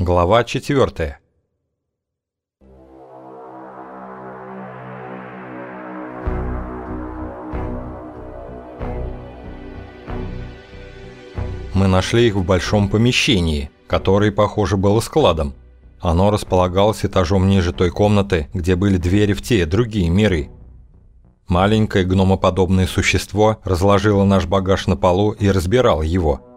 Глава 4. Мы нашли их в большом помещении, которое, похоже, было складом. Оно располагалось этажом ниже той комнаты, где были двери в те другие миры. Маленькое гномоподобное существо разложило наш багаж на полу и разбирало его –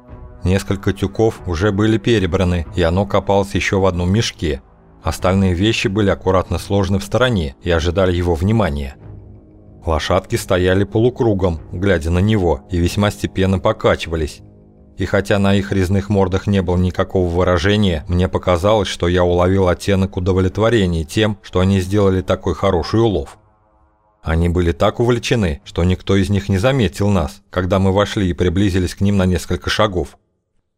Несколько тюков уже были перебраны, и оно копалось еще в одном мешке. Остальные вещи были аккуратно сложены в стороне и ожидали его внимания. Лошадки стояли полукругом, глядя на него, и весьма степенно покачивались. И хотя на их резных мордах не было никакого выражения, мне показалось, что я уловил оттенок удовлетворения тем, что они сделали такой хороший улов. Они были так увлечены, что никто из них не заметил нас, когда мы вошли и приблизились к ним на несколько шагов.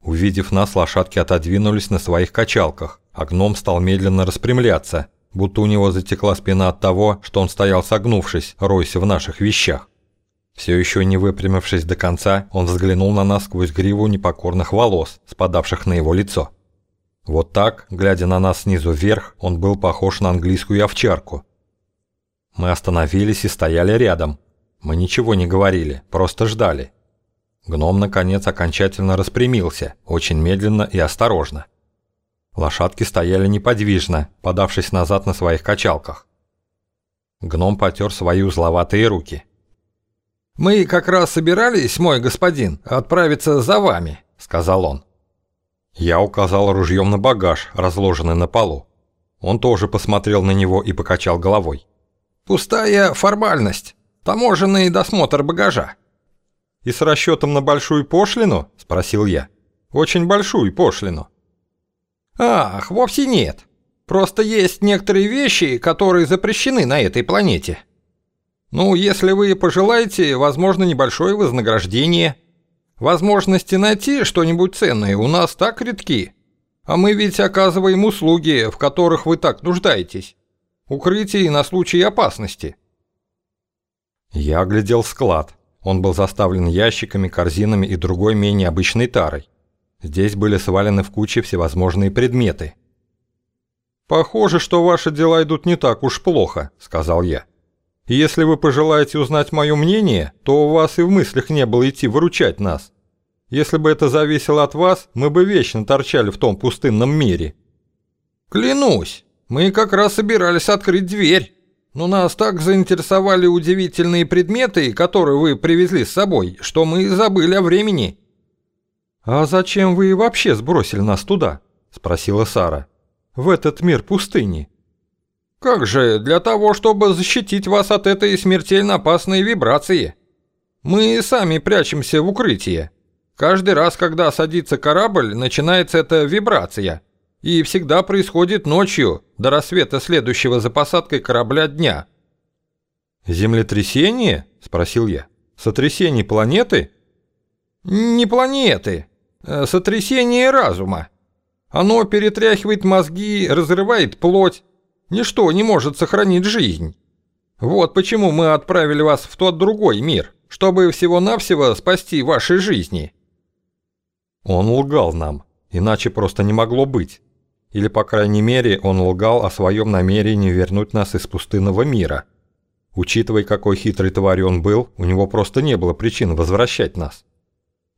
Увидев нас, лошадки отодвинулись на своих качалках, а гном стал медленно распрямляться, будто у него затекла спина от того, что он стоял согнувшись, ройся в наших вещах. Все еще не выпрямившись до конца, он взглянул на нас сквозь гриву непокорных волос, спадавших на его лицо. Вот так, глядя на нас снизу вверх, он был похож на английскую овчарку. Мы остановились и стояли рядом. Мы ничего не говорили, просто ждали. Гном, наконец, окончательно распрямился, очень медленно и осторожно. Лошадки стояли неподвижно, подавшись назад на своих качалках. Гном потер свои узловатые руки. «Мы как раз собирались, мой господин, отправиться за вами», — сказал он. Я указал ружьем на багаж, разложенный на полу. Он тоже посмотрел на него и покачал головой. «Пустая формальность. Таможенный досмотр багажа. «И с расчетом на большую пошлину?» – спросил я. «Очень большую пошлину». «Ах, вовсе нет. Просто есть некоторые вещи, которые запрещены на этой планете. Ну, если вы пожелаете, возможно, небольшое вознаграждение. Возможности найти что-нибудь ценное у нас так редки. А мы ведь оказываем услуги, в которых вы так нуждаетесь. Укрытие на случай опасности». Я оглядел склад. Он был заставлен ящиками, корзинами и другой менее обычной тарой. Здесь были свалены в куче всевозможные предметы. «Похоже, что ваши дела идут не так уж плохо», — сказал я. «Если вы пожелаете узнать мое мнение, то у вас и в мыслях не было идти выручать нас. Если бы это зависело от вас, мы бы вечно торчали в том пустынном мире». «Клянусь, мы как раз собирались открыть дверь». Но нас так заинтересовали удивительные предметы, которые вы привезли с собой, что мы забыли о времени». «А зачем вы вообще сбросили нас туда?» – спросила Сара. «В этот мир пустыни». «Как же, для того, чтобы защитить вас от этой смертельно опасной вибрации. Мы сами прячемся в укрытие. Каждый раз, когда садится корабль, начинается эта вибрация» и всегда происходит ночью, до рассвета следующего за посадкой корабля дня». «Землетрясение?» – спросил я. «Сотрясение планеты?» «Не планеты. А сотрясение разума. Оно перетряхивает мозги, разрывает плоть. Ничто не может сохранить жизнь. Вот почему мы отправили вас в тот другой мир, чтобы всего-навсего спасти ваши жизни». Он лгал нам, иначе просто не могло быть. Или, по крайней мере, он лгал о своем намерении вернуть нас из пустынного мира. Учитывая, какой хитрой тварью он был, у него просто не было причин возвращать нас.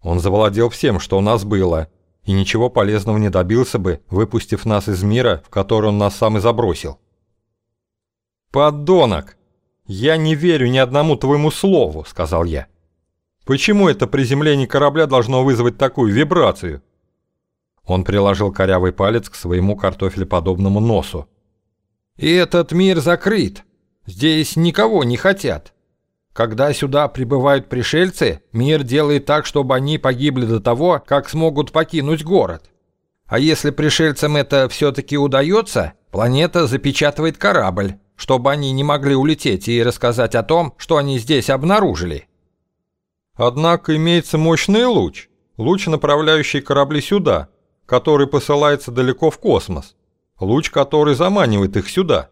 Он завладел всем, что у нас было, и ничего полезного не добился бы, выпустив нас из мира, в который он нас сам и забросил. «Подонок! Я не верю ни одному твоему слову», — сказал я. «Почему это приземление корабля должно вызвать такую вибрацию?» Он приложил корявый палец к своему картофелеподобному носу. «И этот мир закрыт. Здесь никого не хотят. Когда сюда прибывают пришельцы, мир делает так, чтобы они погибли до того, как смогут покинуть город. А если пришельцам это все-таки удается, планета запечатывает корабль, чтобы они не могли улететь и рассказать о том, что они здесь обнаружили». «Однако имеется мощный луч, луч, направляющий корабли сюда», который посылается далеко в космос, луч, который заманивает их сюда.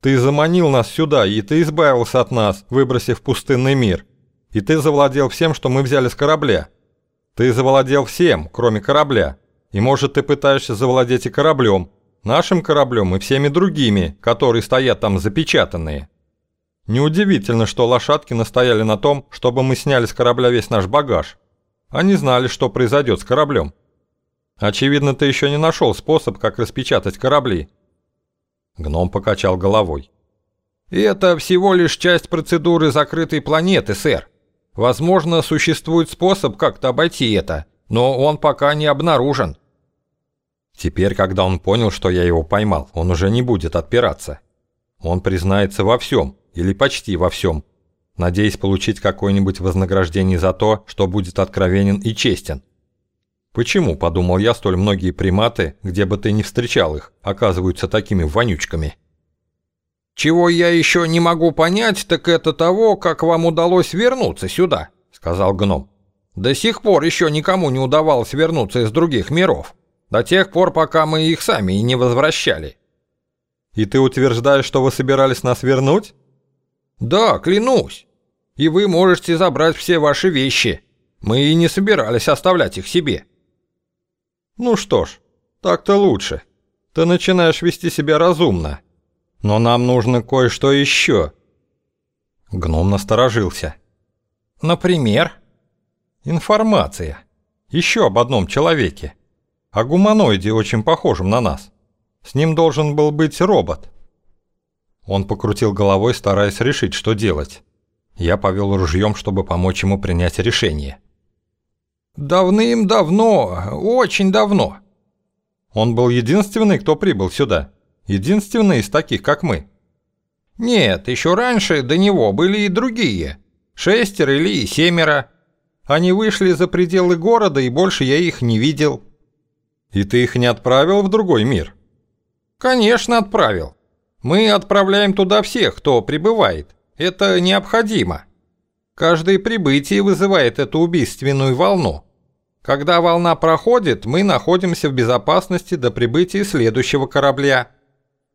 Ты заманил нас сюда, и ты избавился от нас, выбросив пустынный мир. И ты завладел всем, что мы взяли с корабля. Ты завладел всем, кроме корабля. И может ты пытаешься завладеть и кораблем, нашим кораблем и всеми другими, которые стоят там запечатанные. Неудивительно, что лошадки настояли на том, чтобы мы сняли с корабля весь наш багаж. Они знали, что произойдет с кораблем. Очевидно, ты еще не нашел способ, как распечатать корабли. Гном покачал головой. Это всего лишь часть процедуры закрытой планеты, сэр. Возможно, существует способ как-то обойти это, но он пока не обнаружен. Теперь, когда он понял, что я его поймал, он уже не будет отпираться. Он признается во всем, или почти во всем, надеясь получить какое-нибудь вознаграждение за то, что будет откровенен и честен. Почему, подумал я, столь многие приматы, где бы ты ни встречал их, оказываются такими вонючками? «Чего я еще не могу понять, так это того, как вам удалось вернуться сюда», — сказал гном. «До сих пор еще никому не удавалось вернуться из других миров, до тех пор, пока мы их сами и не возвращали». «И ты утверждаешь, что вы собирались нас вернуть?» «Да, клянусь. И вы можете забрать все ваши вещи. Мы и не собирались оставлять их себе». «Ну что ж, так-то лучше. Ты начинаешь вести себя разумно. Но нам нужно кое-что еще». Гном насторожился. «Например?» «Информация. Еще об одном человеке. О гуманоиде, очень похожем на нас. С ним должен был быть робот». Он покрутил головой, стараясь решить, что делать. Я повел ружьем, чтобы помочь ему принять решение. «Давным-давно, очень давно». Он был единственный, кто прибыл сюда. Единственный из таких, как мы. Нет, еще раньше до него были и другие. Шестеро или семеро. Они вышли за пределы города, и больше я их не видел. И ты их не отправил в другой мир? Конечно, отправил. Мы отправляем туда всех, кто прибывает. Это необходимо. Каждое прибытие вызывает эту убийственную волну. Когда волна проходит, мы находимся в безопасности до прибытия следующего корабля.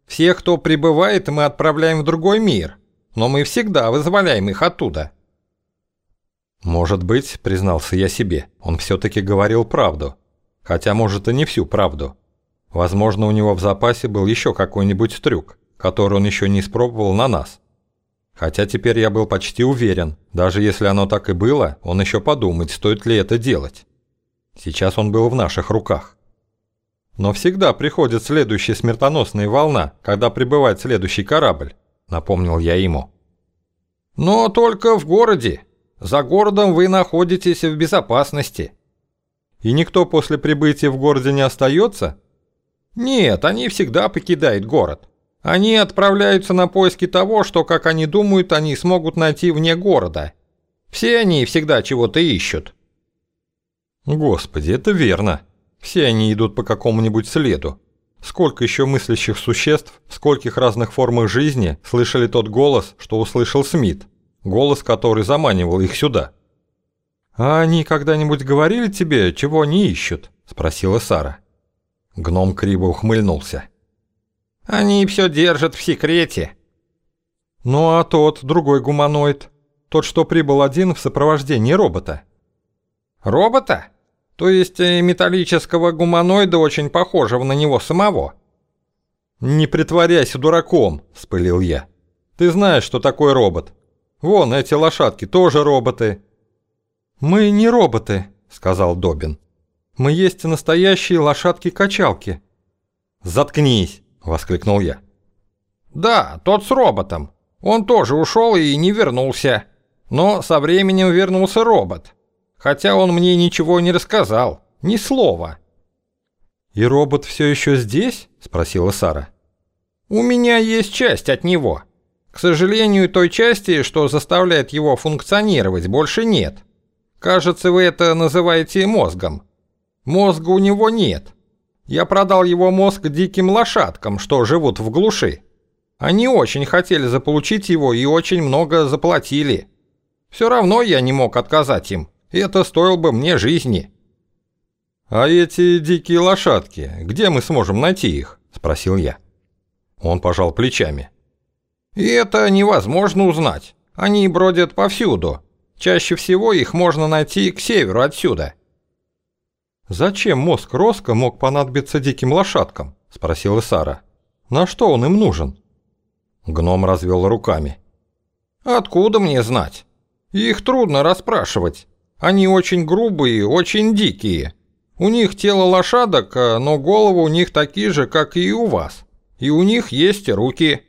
Всех, кто прибывает, мы отправляем в другой мир, но мы всегда вызволяем их оттуда. Может быть, признался я себе, он все-таки говорил правду. Хотя, может, и не всю правду. Возможно, у него в запасе был еще какой-нибудь трюк который он еще не испробовал на нас. Хотя теперь я был почти уверен, даже если оно так и было, он еще подумает, стоит ли это делать. Сейчас он был в наших руках. Но всегда приходит следующая смертоносная волна, когда прибывает следующий корабль, напомнил я ему. Но только в городе. За городом вы находитесь в безопасности. И никто после прибытия в городе не остается? Нет, они всегда покидают город. Они отправляются на поиски того, что, как они думают, они смогут найти вне города. Все они всегда чего-то ищут. Господи, это верно. Все они идут по какому-нибудь следу. Сколько еще мыслящих существ, в скольких разных формах жизни слышали тот голос, что услышал Смит. Голос, который заманивал их сюда. «А они когда-нибудь говорили тебе, чего они ищут?» – спросила Сара. Гном криво ухмыльнулся. Они все держат в секрете. Ну а тот, другой гуманоид, тот, что прибыл один в сопровождении робота. Робота? То есть э, металлического гуманоида, очень похожего на него самого? Не притворяйся дураком, вспылил я. Ты знаешь, что такое робот. Вон, эти лошадки тоже роботы. Мы не роботы, сказал Добин. Мы есть настоящие лошадки-качалки. Заткнись. – воскликнул я. «Да, тот с роботом. Он тоже ушел и не вернулся. Но со временем вернулся робот. Хотя он мне ничего не рассказал, ни слова». «И робот все еще здесь?» – спросила Сара. «У меня есть часть от него. К сожалению, той части, что заставляет его функционировать, больше нет. Кажется, вы это называете мозгом. Мозга у него нет». Я продал его мозг диким лошадкам, что живут в глуши. Они очень хотели заполучить его и очень много заплатили. Все равно я не мог отказать им. Это стоило бы мне жизни». «А эти дикие лошадки, где мы сможем найти их?» – спросил я. Он пожал плечами. «И это невозможно узнать. Они бродят повсюду. Чаще всего их можно найти к северу отсюда». «Зачем мозг Роско мог понадобиться диким лошадкам?» – спросила Сара. «На что он им нужен?» Гном развел руками. «Откуда мне знать? Их трудно расспрашивать. Они очень грубые, очень дикие. У них тело лошадок, а, но головы у них такие же, как и у вас. И у них есть руки.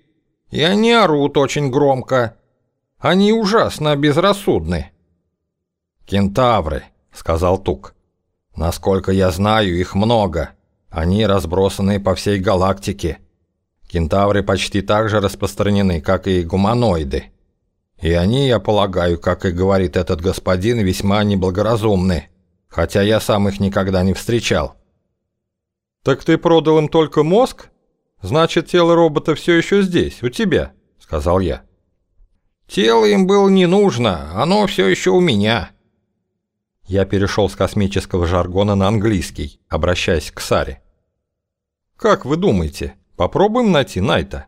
И они орут очень громко. Они ужасно безрассудны». «Кентавры», — сказал Тук. Насколько я знаю, их много. Они разбросаны по всей галактике. Кентавры почти так же распространены, как и гуманоиды. И они, я полагаю, как и говорит этот господин, весьма неблагоразумны. Хотя я сам их никогда не встречал. «Так ты продал им только мозг? Значит, тело робота все еще здесь, у тебя», — сказал я. «Тело им было не нужно, оно все еще у меня». Я перешел с космического жаргона на английский, обращаясь к Саре. «Как вы думаете, попробуем найти Найта?»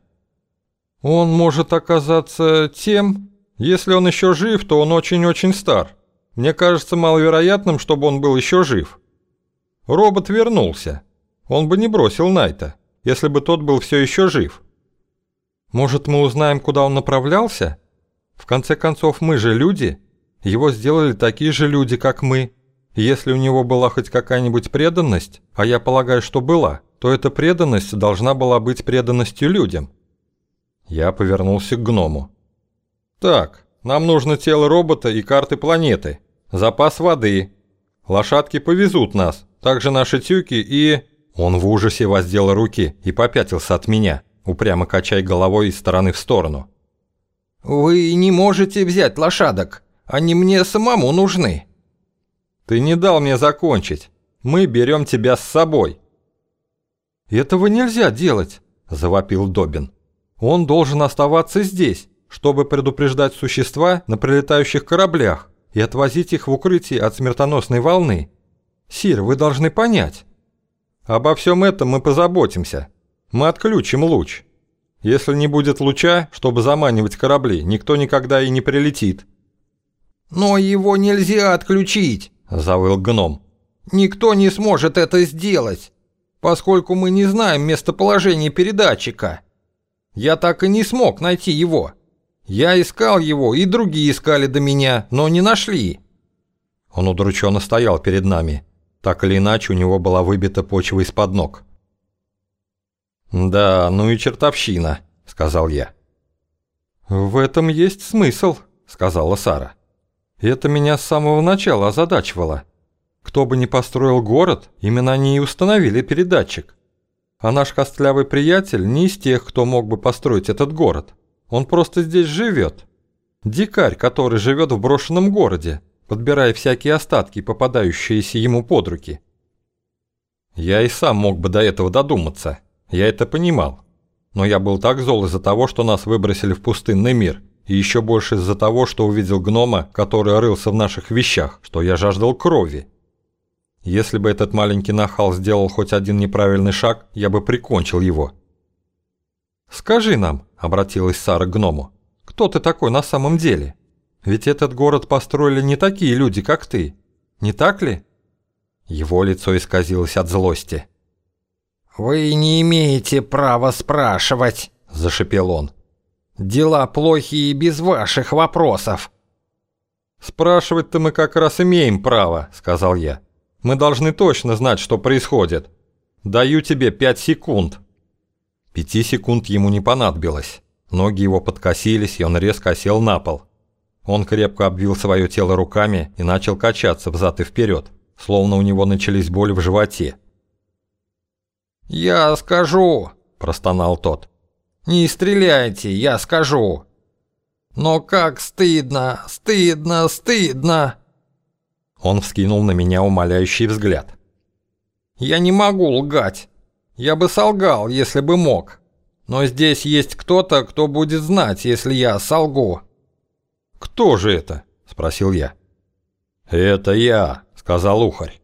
«Он может оказаться тем, если он еще жив, то он очень-очень стар. Мне кажется маловероятным, чтобы он был еще жив. Робот вернулся. Он бы не бросил Найта, если бы тот был все еще жив. Может, мы узнаем, куда он направлялся? В конце концов, мы же люди». Его сделали такие же люди, как мы. Если у него была хоть какая-нибудь преданность, а я полагаю, что была, то эта преданность должна была быть преданностью людям. Я повернулся к гному. «Так, нам нужно тело робота и карты планеты. Запас воды. Лошадки повезут нас, также наши тюки и...» Он в ужасе воздел руки и попятился от меня, упрямо качая головой из стороны в сторону. «Вы не можете взять лошадок. Они мне самому нужны». «Ты не дал мне закончить. Мы берем тебя с собой». «Этого нельзя делать», – завопил Добин. «Он должен оставаться здесь, чтобы предупреждать существа на прилетающих кораблях и отвозить их в укрытие от смертоносной волны. Сир, вы должны понять». «Обо всем этом мы позаботимся. Мы отключим луч. Если не будет луча, чтобы заманивать корабли, никто никогда и не прилетит». «Но его нельзя отключить», – завыл гном. «Никто не сможет это сделать, поскольку мы не знаем местоположение передатчика. Я так и не смог найти его. Я искал его, и другие искали до меня, но не нашли». Он удрученно стоял перед нами. Так или иначе, у него была выбита почва из-под ног. «Да, ну и чертовщина», — сказал я. «В этом есть смысл», — сказала Сара. Это меня с самого начала озадачивало. Кто бы ни построил город, именно они и установили передатчик. А наш костлявый приятель не из тех, кто мог бы построить этот город. Он просто здесь живет. Дикарь, который живет в брошенном городе, подбирая всякие остатки, попадающиеся ему под руки. Я и сам мог бы до этого додуматься. Я это понимал. Но я был так зол из-за того, что нас выбросили в пустынный мир – и еще больше из-за того, что увидел гнома, который рылся в наших вещах, что я жаждал крови. Если бы этот маленький нахал сделал хоть один неправильный шаг, я бы прикончил его. «Скажи нам», — обратилась Сара к гному, — «кто ты такой на самом деле? Ведь этот город построили не такие люди, как ты. Не так ли?» Его лицо исказилось от злости. «Вы не имеете права спрашивать», – зашипел он. Дела плохие без ваших вопросов». «Спрашивать-то мы как раз имеем право», — сказал я. «Мы должны точно знать, что происходит. Даю тебе пять секунд». Пяти секунд ему не понадобилось. Ноги его подкосились, и он резко сел на пол. Он крепко обвил свое тело руками и начал качаться взад и вперед, словно у него начались боли в животе. «Я скажу», – простонал тот. Не стреляйте, я скажу. Но как стыдно, стыдно, стыдно. Он вскинул на меня умоляющий взгляд. Я не могу лгать. Я бы солгал, если бы мог. Но здесь есть кто-то, кто будет знать, если я солгу. Кто же это? спросил я. Это я, сказал Ухарь.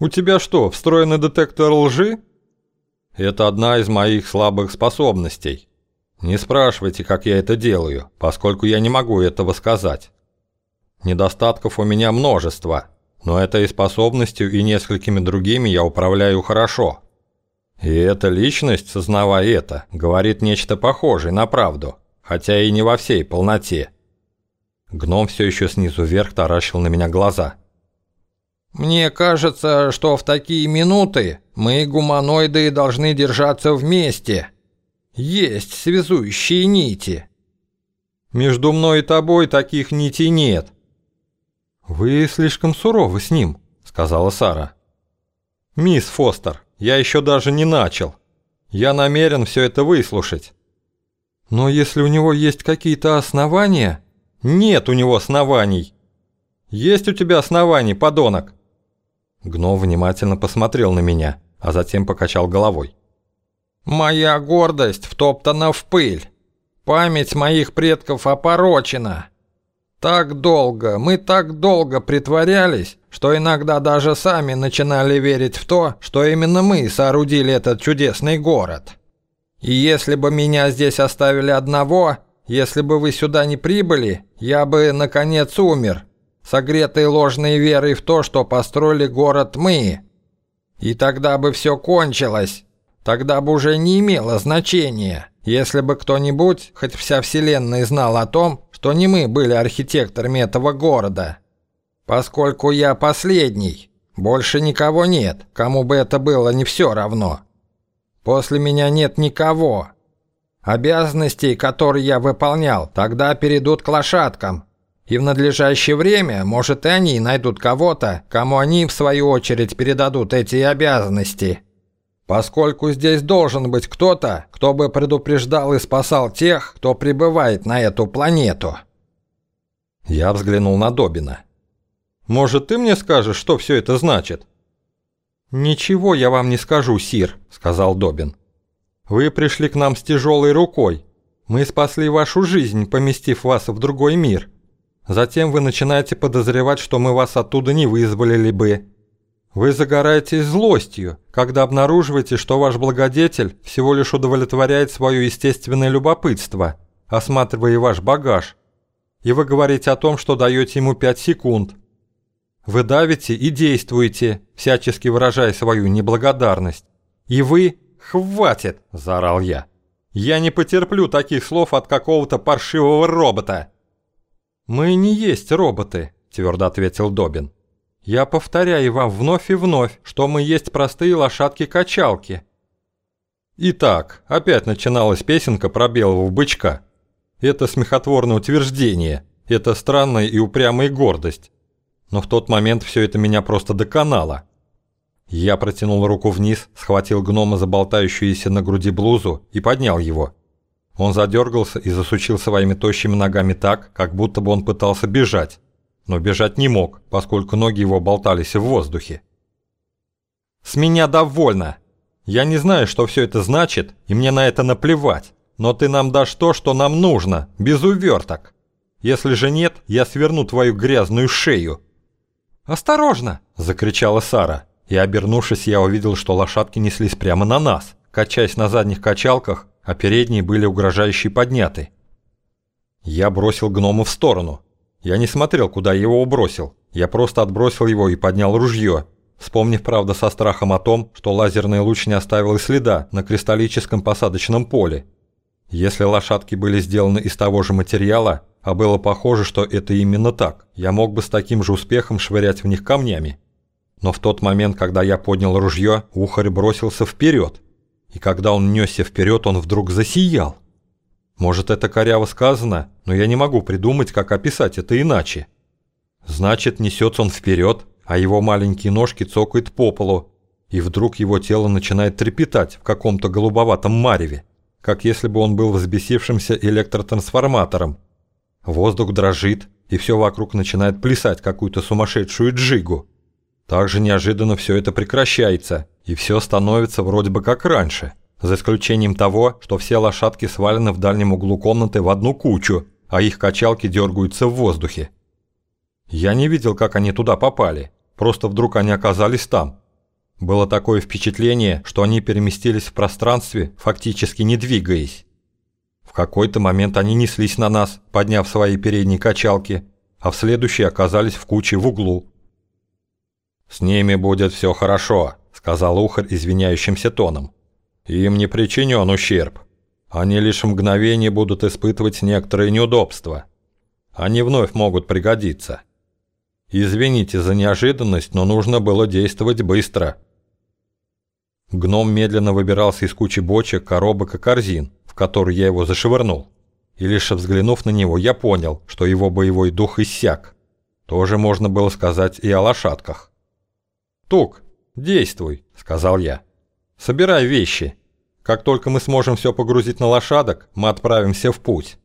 У тебя что, встроенный детектор лжи? Это одна из моих слабых способностей. Не спрашивайте, как я это делаю, поскольку я не могу этого сказать. Недостатков у меня множество, Но этой способностью и несколькими другими я управляю хорошо. И эта личность, сознавая это, говорит нечто похожее на правду, хотя и не во всей полноте. Гном все еще снизу вверх таращил на меня глаза. «Мне кажется, что в такие минуты мы, гуманоиды, должны держаться вместе. Есть связующие нити». «Между мной и тобой таких нитей нет». «Вы слишком суровы с ним», — сказала Сара. «Мисс Фостер, я еще даже не начал. Я намерен все это выслушать». «Но если у него есть какие-то основания...» «Нет у него оснований». «Есть у тебя основания, подонок?» Гном внимательно посмотрел на меня, а затем покачал головой. «Моя гордость втоптана в пыль. Память моих предков опорочена. Так долго, мы так долго притворялись, что иногда даже сами начинали верить в то, что именно мы соорудили этот чудесный город. И если бы меня здесь оставили одного, если бы вы сюда не прибыли, я бы, наконец, умер, согретые ложной верой в то, что построили город мы. И тогда бы все кончилось. Тогда бы уже не имело значения, если бы кто-нибудь, хоть вся вселенная знал о том, что не мы были архитекторами этого города. Поскольку я последний, больше никого нет, кому бы это было не все равно. После меня нет никого. Обязанностей, которые я выполнял, тогда перейдут к лошадкам, и в надлежащее время, может, и они найдут кого-то, кому они, в свою очередь, передадут эти обязанности. Поскольку здесь должен быть кто-то, кто бы предупреждал и спасал тех, кто прибывает на эту планету. Я взглянул на Добина. «Может, ты мне скажешь, что все это значит?» «Ничего я вам не скажу, Сир», — сказал Добин. «Вы пришли к нам с тяжелой рукой. Мы спасли вашу жизнь, поместив вас в другой мир. Затем вы начинаете подозревать, что мы вас оттуда не вызволили бы. Вы загораетесь злостью, когда обнаруживаете, что ваш благодетель всего лишь удовлетворяет свое естественное любопытство, осматривая ваш багаж. И вы говорите о том, что даете ему 5 секунд. Вы давите и действуете, всячески выражая свою неблагодарность. И вы «Хватит!» – заорал я. «Я не потерплю таких слов от какого-то паршивого робота!» «Мы не есть роботы», – твердо ответил Добин. «Я повторяю вам вновь и вновь, что мы есть простые лошадки-качалки». Итак, опять начиналась песенка про белого бычка. Это смехотворное утверждение, это странная и упрямая гордость. Но в тот момент все это меня просто доконало. Я протянул руку вниз, схватил гнома за болтающуюся на груди блузу и поднял его. Он задергался и засучил своими тощими ногами так, как будто бы он пытался бежать. Но бежать не мог, поскольку ноги его болтались в воздухе. «С меня довольно! Я не знаю, что все это значит, и мне на это наплевать, но ты нам дашь то, что нам нужно, без уверток. Если же нет, я сверну твою грязную шею». «Осторожно!» – закричала Сара, и обернувшись, я увидел, что лошадки неслись прямо на нас, качаясь на задних качалках а передние были угрожающе подняты. Я бросил гнома в сторону. Я не смотрел, куда его бросил. Я просто отбросил его и поднял ружье, вспомнив, правда, со страхом о том, что лазерный луч не оставил и следа на кристаллическом посадочном поле. Если лошадки были сделаны из того же материала, а было похоже, что это именно так, я мог бы с таким же успехом швырять в них камнями. Но в тот момент, когда я поднял ружье, ухарь бросился вперед, и когда он несся вперед, он вдруг засиял. Может, это коряво сказано, но я не могу придумать, как описать это иначе. Значит, несется он вперед, а его маленькие ножки цокают по полу, и вдруг его тело начинает трепетать в каком-то голубоватом мареве, как если бы он был взбесившимся электротрансформатором. Воздух дрожит, и все вокруг начинает плясать какую-то сумасшедшую джигу. Также неожиданно все это прекращается, и все становится вроде бы как раньше, за исключением того, что все лошадки свалены в дальнем углу комнаты в одну кучу, а их качалки дергаются в воздухе. Я не видел, как они туда попали, просто вдруг они оказались там. Было такое впечатление, что они переместились в пространстве, фактически не двигаясь. В какой-то момент они неслись на нас, подняв свои передние качалки, а в следующий оказались в куче в углу. «С ними будет все хорошо», — сказал Ухарь извиняющимся тоном. «Им не причинен ущерб. Они лишь мгновение будут испытывать некоторые неудобства. Они вновь могут пригодиться. Извините за неожиданность, но нужно было действовать быстро». Гном медленно выбирался из кучи бочек, коробок и корзин, в которые я его зашвырнул. И лишь взглянув на него, я понял, что его боевой дух иссяк. Тоже можно было сказать и о лошадках. «Тук, действуй», — сказал я. «Собирай вещи. Как только мы сможем все погрузить на лошадок, мы отправимся в путь».